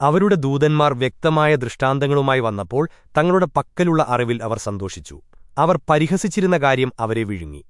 അവരുടെ ദൂതന്മാർ വ്യക്തമായ ദൃഷ്ടാന്തങ്ങളുമായി വന്നപ്പോൾ തങ്ങളുടെ പക്കലുള്ള അറിവിൽ അവർ സന്തോഷിച്ചു. അവർ പരിഹസിച്ചിരുന്ന കാര്യം അവരെ വിഴുങ്ങി.